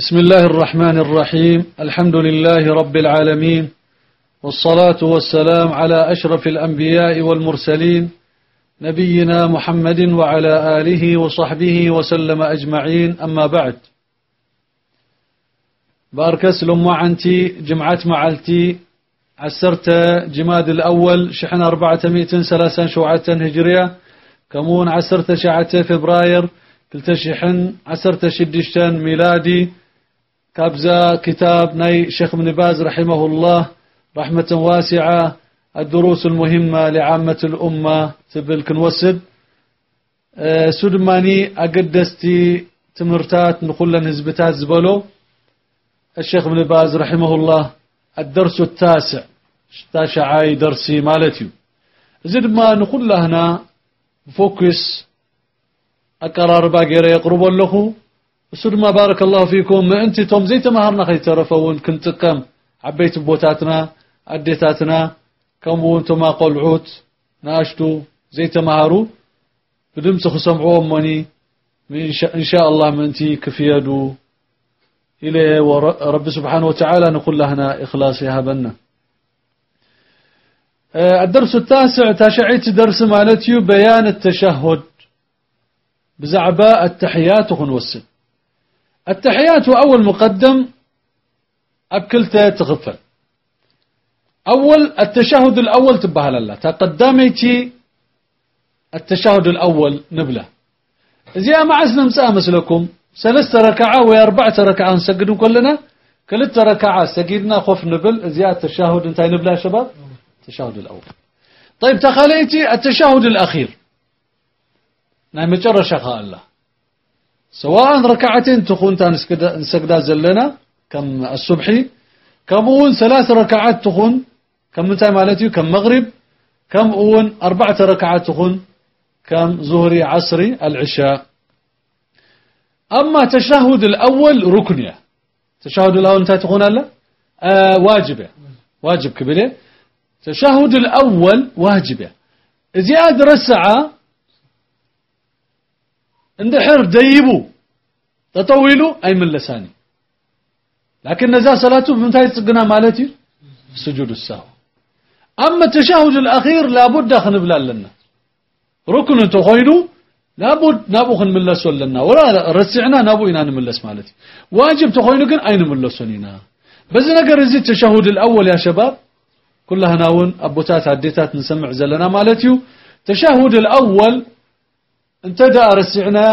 بسم الله الرحمن الرحيم. الحمد لله رب العالمين. والصلاة والسلام على أشرف الأنبياء والمرسلين نبينا محمد وعلى آله وصحبه وسلم أجمعين. أما بعد باركس لما عنتي جمعة معلتي عسرت جماد الأول شحن أربعة مئة شوعة هجرية. كمون عسرت شعة فبراير كلتا شحن عسرت شدشتن ميلادي. كابزا كتاب ناي شيخ ابن باز رحمه الله رحمة واسعة الدروس المهمة لعامة الأمة تبل كنوسد. أه سودماني أقدستي تمرتات نقول نزبتات زبلو. الشيخ ابن باز رحمه الله الدرس التاسع. تاشعاي درسي مالتي زد ما نقول هنا فوكس أقرار باقير يقرب له. سود ما بارك الله فيكم. ما أنت توم زي تمهرنا خي ترفون كنت كم عبيت بوتاتنا أديتاتنا. كم وأنتم قلعوت ناشتو. زي تمهروا بدمت خسمعوهم مني. إن شاء الله من أنت كفيدو إلى ورب سبحانه وتعالى نقول لهنا إخلاص يهبنا الدرس التاسع تاشعيت درس مالتيو بيان التشهد. بزعباء التحيات ونوسد التحيات أول مقدم أبكلته تغفل. أول التشهد الأول تبهل الله. تقدميتي التشهد الأول نبله. زي ما عزنا مساء مثلكم ثلاثة ركعة وأربعة ركعة نسجدون كلنا. كلت ركعة سجدنا خوف نبل. زي التشهد انتهي نبله شباب. التشهد الأول. طيب تخليتي التشهد الأخير. نعم شخاء الله. سواء ركعتين تخون نسجدا زلنا كم الصبحي كم أون ثلاث ركعات تخون كم متى مالتي كم مغرب كم أون أربعة ركعات تخون كم ظهري عصري العشاء. أما تشهد الأول ركنية. تشهد الأول انت تخون الله آه واجبة. واجب كبيرة تشهد الأول واجبة. زيادة رسعة اندحر ديبو تطويلو أي من لساني لكن نزا صلاته بمتاي تقنا مالتي سجود السهو أما التشهد الأخير لابد خنبلا لنا ركن تخوينو لابد نابو خن ملسو لنا ولا رسعنا نابو إنا نملس مالتي واجب تخوينو كن أين ملسونينا بس نقر زي التشهد الأول يا شباب كلها ناون أبوتات عديتات نسمع زلنا مالتيو تشهد الأول انت دا رسعنا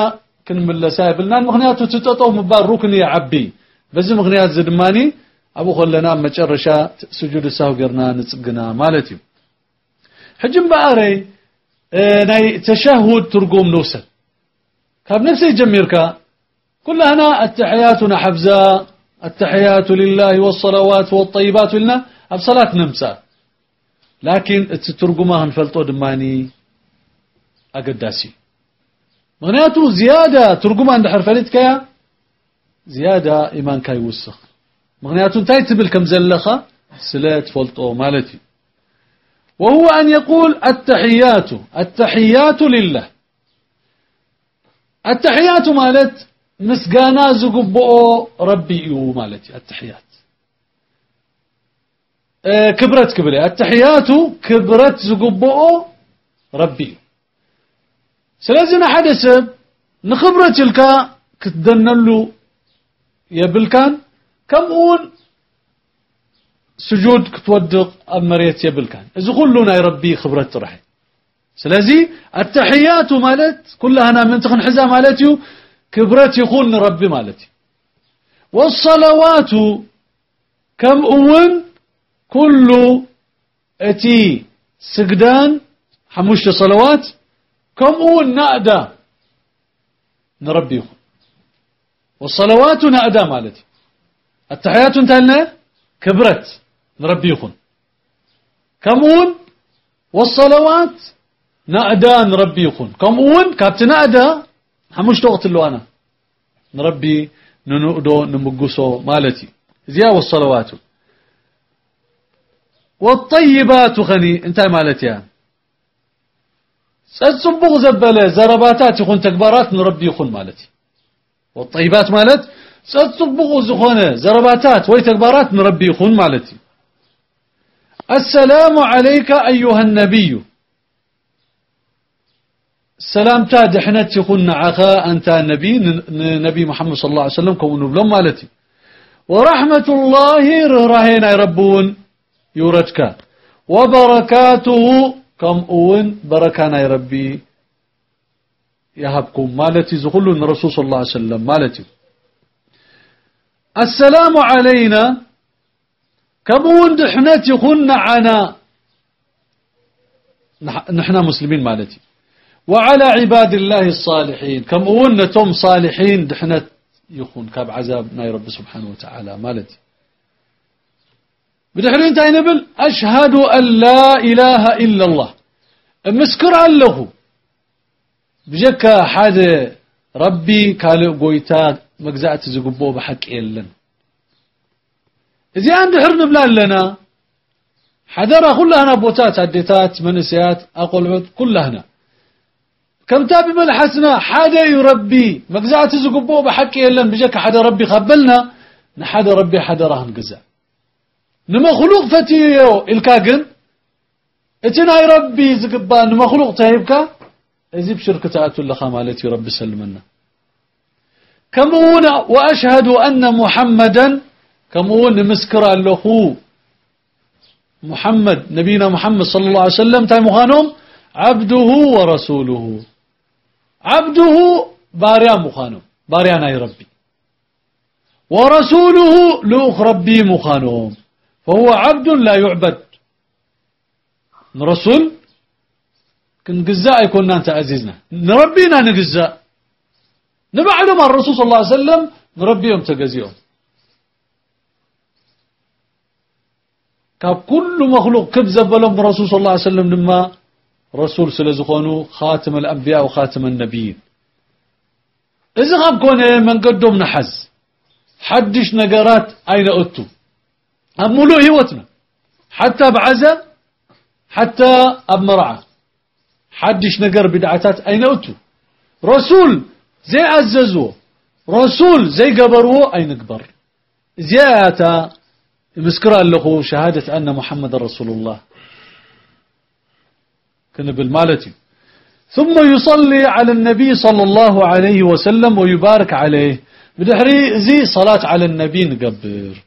كن من لسايب لنا. مغنياتو تتطو مبار ركن يا عبي. بس مغنيات زدماني أبو خلنا مجرشا سجود السهو قرنا نتسقنا مالتي. حجم باري آه ناي تشهد ترقوم نوسل كاب نفسي جميركا كل هنا التحياتنا حفزا التحيات لله والصلوات والطيبات لنا. بصلاة نمسا. لكن تترقمها نفلطو دماني. أقداسي. مغنياتو زيادة ترقم عند حرفلت كيا زيادة إيمان كاي وسخ. مغنياتو انتاي تبل كم زلخة؟ سلات فولتو مالتي. وهو أن يقول التحيات التحيات لله. التحيات مالت مسقانا زقبؤ ربي مالتي التحيات. آه كبرت كبري التحيات كبرت زقبؤ ربي سلازنا حدث نخبرة تلك كتدنلو يبلكان كم أون سجود كتودق أمريت يبلكان إذا كلنا يربي خبرة رحي سلازي التحيات مالت كلها أنا من تخن حزا مالتي كبرت يخون ربي مالتي والصلوات كم أون كل أتي سجدان حموش صلوات كم أول نأدا نربيه والصلوات نأدا مالتي. التحيات انتهلنا كبرت. نربيهم كم أول؟ والصلوات نربيهم كم أول؟ كابت نأدا حمش تغط له أنا. نربي ننؤدو نمقصو مالتي. زيا والصلوات. والطيبات خني انتهى مالتي يعني. تصبغ زبله زرباتات يكون تكبارات نربي يكون مالتي. والطيبات مالت ستصبغ زخونة زرباتات ويتكبارات نربي يخون مالتي. السلام عليك أيها النبي. السلام تاد إحنا تكون عخا أنت نبي نبي محمد صلى الله عليه وسلم كون بلوم مالتي. ورحمة الله رهينا يربون يورجك وبركاته كم أون بركانا يربي يهبكم مالتي زغل الرسول صلى الله عليه وسلم. مالتي. السلام علينا. كم أون دحنت يخن عنا نحن مسلمين مالتي. وعلى عباد الله الصالحين. كم أون نتم صالحين دحنت يخون. كاب عذاب ناي رب سبحانه وتعالى. مالتي. بدحرين تاي نبل أشهد أن لا إله إلا الله. مسكر له بجك حدا ربي كالو قويتا مجزعت زقبو بحق إلن. إذا عند حرن بلا لنا حدرا كلها بوتات عديتات منسيات أقول كلها كم تابي ملحسنا حدا يربي مجزعت زقبو بحق إلن بجك حدا ربي قبلنا نحدا ربي حدا راهن قزع. نمخلوق فتيو الكاقن اتنا ربي زقبا نمخلوق تهيبكا ازي بشركة اتو لخا مالتي ربي سلمنا كمون واشهد ان محمدا كمون مسكر اللخو محمد نبينا محمد صلى الله عليه وسلم تاي مخانوم عبده ورسوله عبده باريا مخانوم باريا ناي ربي ورسوله لوخ ربي مخانوم فهو عبد لا يعبد. نرسل كن قزاء يكون أنت عزيزنا. نربينا نقزاء نبعد مع الرسول صلى الله عليه وسلم نربيهم تقزيهم. كاب كل مخلوق كبزب لهم الرسول صلى الله عليه وسلم لما رسول سلزخونو خاتم الأنبياء وخاتم النبيين. إذا غاب كونه من قدهم نحز حدش نقرات أين أتو أمولو هيوتنا حتى بعزة حتى أبمرعة. حدش نقر بدعتات أين أتو رسول زي عززوه رسول زي قبروه أين قبر. زيادة مسكرا له شهادة أن محمد رسول الله. كان بالمالتي. ثم يصلي على النبي صلى الله عليه وسلم ويبارك عليه. بدحري زي صلاة على النبي نقبر.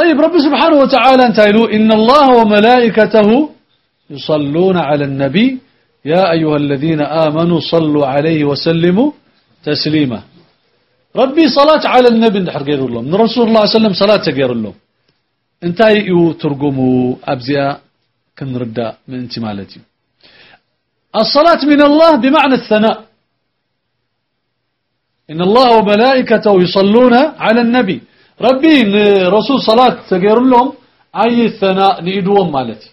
طيب رب سبحانه وتعالى انتهلوا إن الله وملائكته يصلون على النبي. يا أيها الذين آمنوا صلوا عليه وسلموا تسليما. ربي صلاة على النبي نحر غير من رسول الله صلى الله عليه وسلم صلاة غير الله انتهي يو ترقموا. كن ردا من انت مالتي. الصلاة من الله بمعنى الثناء. إن الله وملائكته يصلون على النبي. ربي رسول صلاة تغير لهم أي الثناء نيدوهم مالتي.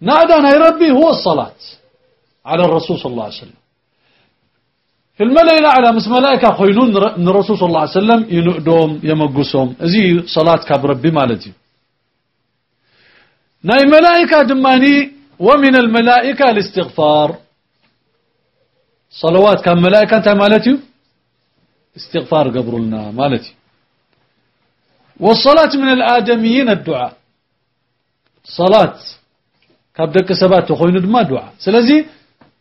نادانا يا ربي هو الصلاة على الرسول صلى الله عليه وسلم. في الملأ الأعلى مس ملائكة خينون الرسول صلى الله عليه وسلم ينقدوم يمقسوم زي صلاة كاب ربي مالتي. ناي ملائكة دماني ومن الملائكة الاستغفار. صلوات كان ملائكة مالتي؟ استغفار قبر لنا مالتي والصلاة من الآدميين الدعاء. صلاة. كابدك سبات تخوين دما دعاء. سلزي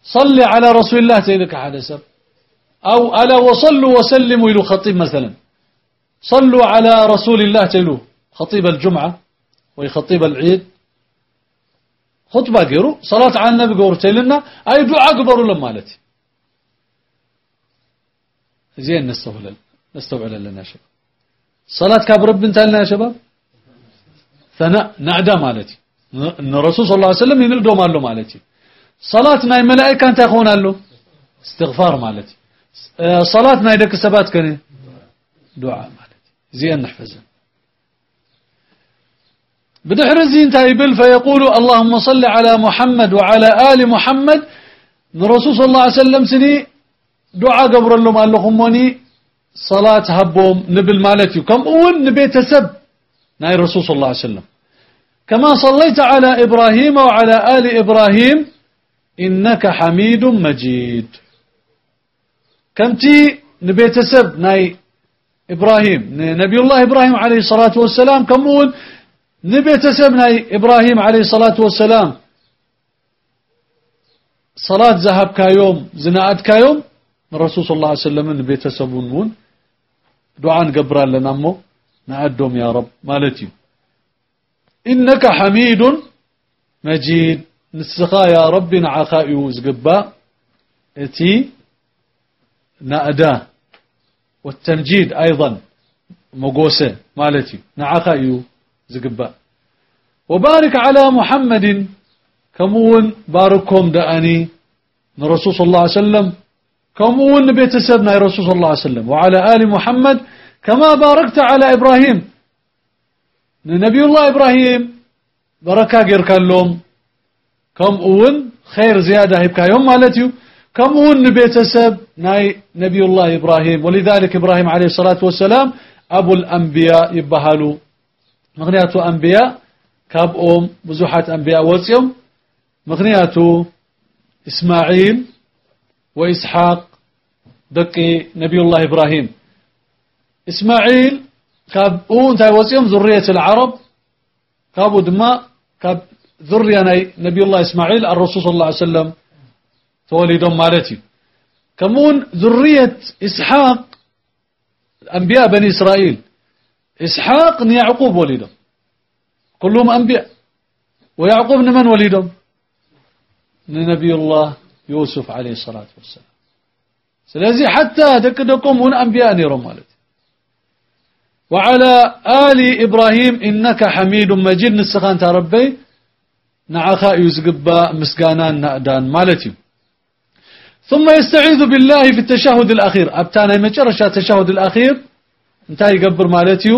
صلي على رسول الله تيلك على سب أو ألا وصلوا وسلموا إلى خطيب مثلا. صلوا على رسول الله تيلو خطيب الجمعة ويخطيب العيد. خطبة قيرو صلاة على النبي قور تيلنا أي دعاء قبروا لما مالتي زين نستوعب نستوعب لنا شباب. صلاة كاب رب لنا يا شباب؟ ثناء نعدا مالتي. ان الرسول صلى الله عليه وسلم ينقدوا مالو مالتي. صلاة ناي ملائكة انت يخون له استغفار مالتي. صلاة ناي دك سبات كني دعاء مالتي. زين نحفظها بدحر زين تايبل فيقول اللهم صل على محمد وعلى آل محمد. الرسول صلى الله عليه وسلم سني دعاء قبر لهم قال لهم وني صلاة هبهم نبل مالتي. كم أول نبيت سب. ناي الرسول صلى الله عليه وسلم. كما صليت على إبراهيم وعلى آل إبراهيم إنك حميد مجيد. كمتي نبيتسب ناي إبراهيم. نبي الله إبراهيم عليه الصلاة والسلام. كمون نبيتسب ناي إبراهيم عليه الصلاة والسلام. صلاة ذهب كيوم زناءات كيوم الرسول صلى الله عليه وسلم نبيتسبون دعاء قبر لنا مو نعدهم يا رب مالتي إنك حميد مجيد نسخا يا رب نعخا يوزقبا اتي نأدا والتمجيد أيضا مقوسة مالتي نعخا يوزقبا وبارك على محمد كمون باركهم دأني الرسول صلى الله عليه وسلم كمون بيت سبنا الرسول صلى الله عليه وسلم. وعلى آل محمد كما باركت على إبراهيم. نبي الله إبراهيم بركة غير كلهم. كم أون خير زيادة هيبكا يوم مالتيو. كم أون بيتسب ناي نبي الله إبراهيم. ولذلك إبراهيم عليه الصلاة والسلام أبو الأنبياء يبهالو. مغنياتو أنبياء كاب أم بزوحات أنبياء وزيوم. مغنياتو إسماعيل وإسحاق دقي نبي الله إبراهيم. إسماعيل كاب أون تاي وزيوم ذرية العرب كابو دماء كاب ذرية نبي الله إسماعيل الرسول صلى الله عليه وسلم. تولدهم مالتي. كمون ذرية إسحاق أنبياء بني إسرائيل. إسحاق يعقوب ولدهم كلهم أنبياء. ويعقوب من ولدهم نبي الله. يوسف عليه الصلاة والسلام. سلازي حتى دك دكم هنا أنبياء نيرهم مالتي وعلى آل إبراهيم إنك حميد مجيد نسخان تربي نعخا يزقبا مسقانا نأدان مالتي ثم يستعيذ بالله في التشهد الأخير. أبتانا يمجرش التشهد الأخير انتهى يقبر مالتيو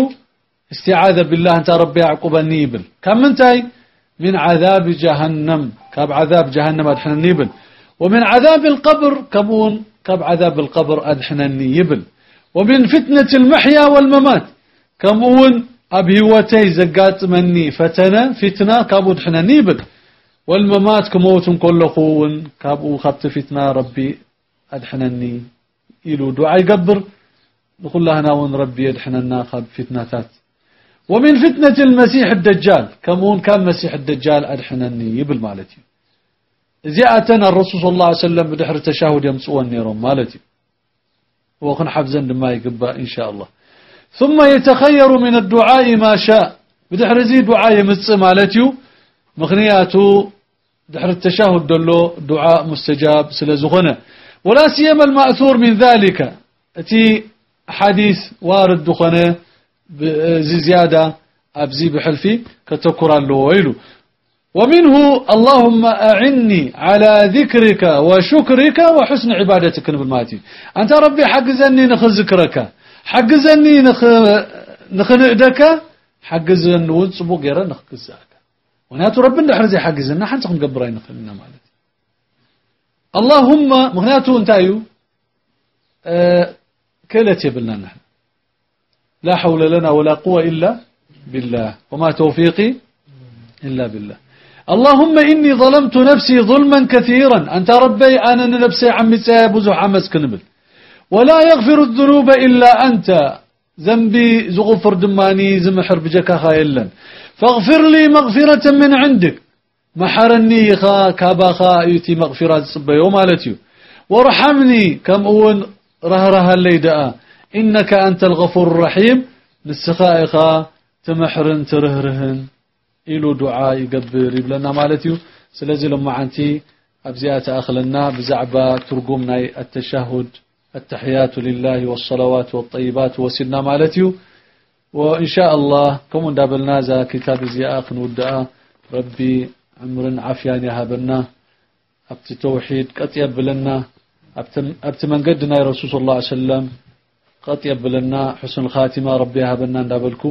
استعاذ بالله انت ربي يعقوب النيبل كم انتهي من عذاب جهنم. كاب عذاب جهنم أدحن النيبل ومن عذاب القبر كمون كاب عذاب القبر أدحن النيبل ومن فتنة المحيا والممات كمون أبهوتي زقات مني فتنة فتنة كابو دحنا نيبل والممات كموت كل خون كابو خط فتنة ربي أدحنني. إلو دعاء يقبر نقول لها ناون ربي أدحننا خاب فتناتات ومن فتنة المسيح الدجال كمون كان مسيح الدجال أدحنني يبل مالتي. زيادتنا الرسول صلى الله عليه وسلم بدحر تشاهد يمسوى النيرون مالتي. وخن حفزا لما يقبأ إن شاء الله. ثم يتخير من الدعاء ما شاء. بدحر زي دعاء يمس مالتيو مغنياتو دحر التشهد دلو دعاء مستجاب سلزغنة. ولا سيما المأثور من ذلك. تي حديث وارد دخنة زيادة أبزي بحلفي كتكر له ومنه اللهم أعني على ذكرك وشكرك وحسن عبادتك بالماتي أنت ربي حقزني نخذ ذكرك حقزني نخ نخنقدك حقزن ونصبو غير نخكزاك وناتو ربنا حرزي حقزنا حنت نقبرين نخلنا مالتي اللهم مغناتو انتايو أه كلت يبلنا نحن. لا حول لنا ولا قوة إلا بالله. وما توفيقي إلا بالله. اللهم إني ظلمت نفسي ظلما كثيرا. أنت ربي أنا نفسي عمي بزح عمس كنبل ولا يغفر الذنوب إلا أنت. ذنبي زغفر دماني زمحر بجكا خايلا. فاغفر لي مغفرة من عندك. محرني خا كابا خا يتي مغفرة صبي ومالتي وارحمني كم أون رهرها الليداء إنك أنت الغفور الرحيم. للسخائخا تمحرن ترهرهن. إلو دعاء يقبر يبلنا مالتي سلازي لما عنتي أبزيات أخلنا بزعبة ترقمنا التشهد التحيات لله والصلوات والطيبات وسنا مالتي وإن شاء الله كم دابلنا ذا كتاب زياء ودعاء ربي عمر عافيان يهابنا أبت توحيد قد يبلنا أبت من قدنا يا رسول الله صلى الله عليه وسلم قد يبلنا حسن الخاتمة ربي يهابنا دابلكو